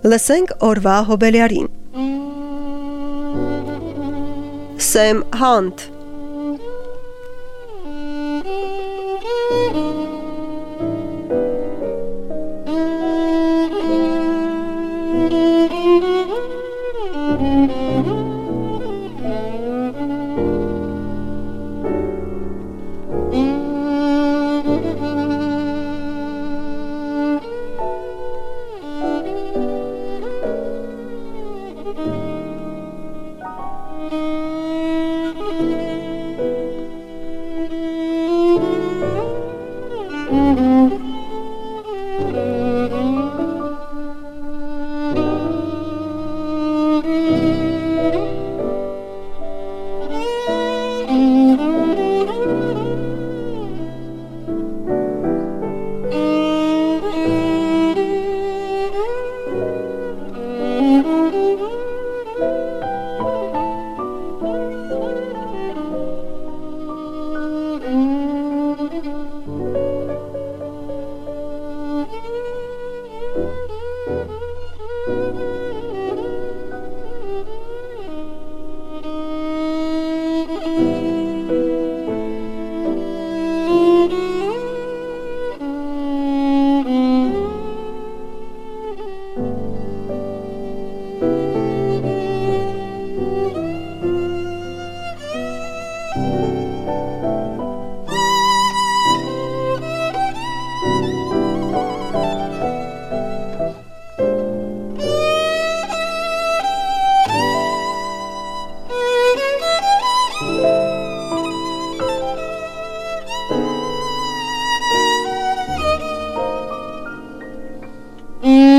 Լսենք օրվա հոբելյարին։ Սեմ Հանտ Mm.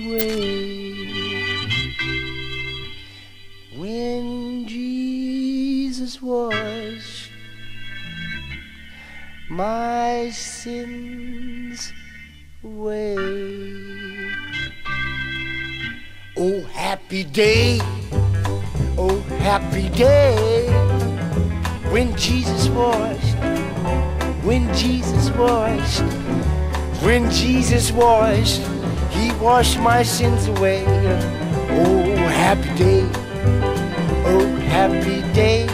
Away. When Jesus washed my sins away. Oh, happy day, oh, happy day, when Jesus washed, when Jesus washed, when Jesus washed, he washed my sins away. Oh, happy day, oh, happy day,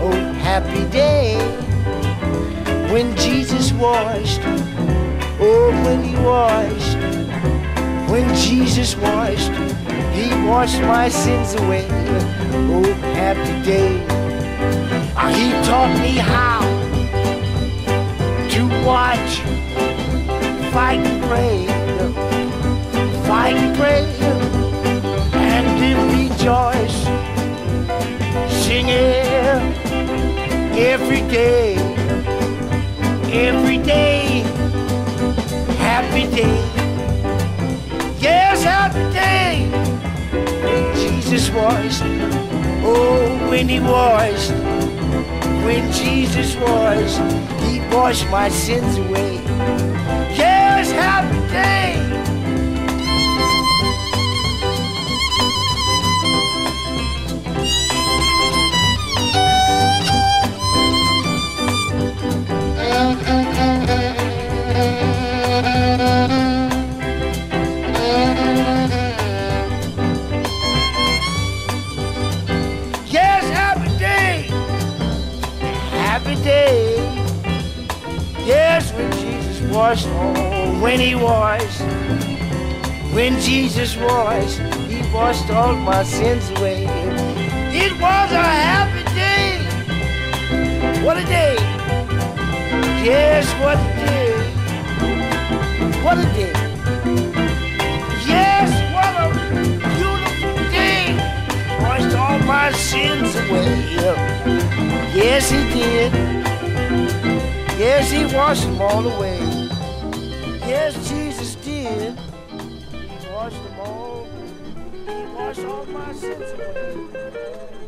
oh, happy day, when Jesus washed, oh, when he washed when Jesus washed, he washed my sins away. Oh, happy day. He taught me how to watch, fight and pray, and pray, and then rejoice, singing every day, every day, happy day. Yes, happy day Jesus washed. Oh, when he washed, when Jesus washed, he washed my sins away. Yes, happy day. Washed, oh, when he washed. When Jesus washed, he washed all my sins away. It was a happy day. What a day. Yes, what a day. What a day. Yes, what a beautiful day washed all my sins away. Yes, he did. Yes, he washed them all away. Yes, Jesus did. He washed them all. He washed all my sins away.